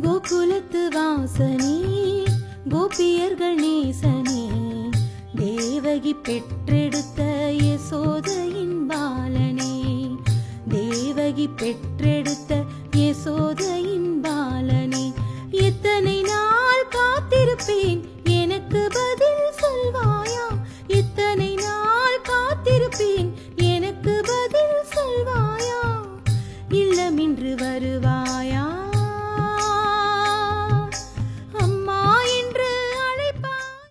கோகுலத்து வாசனே கோபியர்கள் நேசனே தேவகி பெற்றெடுத்த யசோதையின் பாலனே. தேவகி பெற்றெடுத்த யசோதையின் பாலனே. எத்தனை நாள் காத்திருப்பேன் எனக்கு பதில் சொல்வாயா? எத்தனை நாள் காத்திருப்பேன் எனக்கு பதில் சொல்வாயா? இல்லமின்று வருவாயா?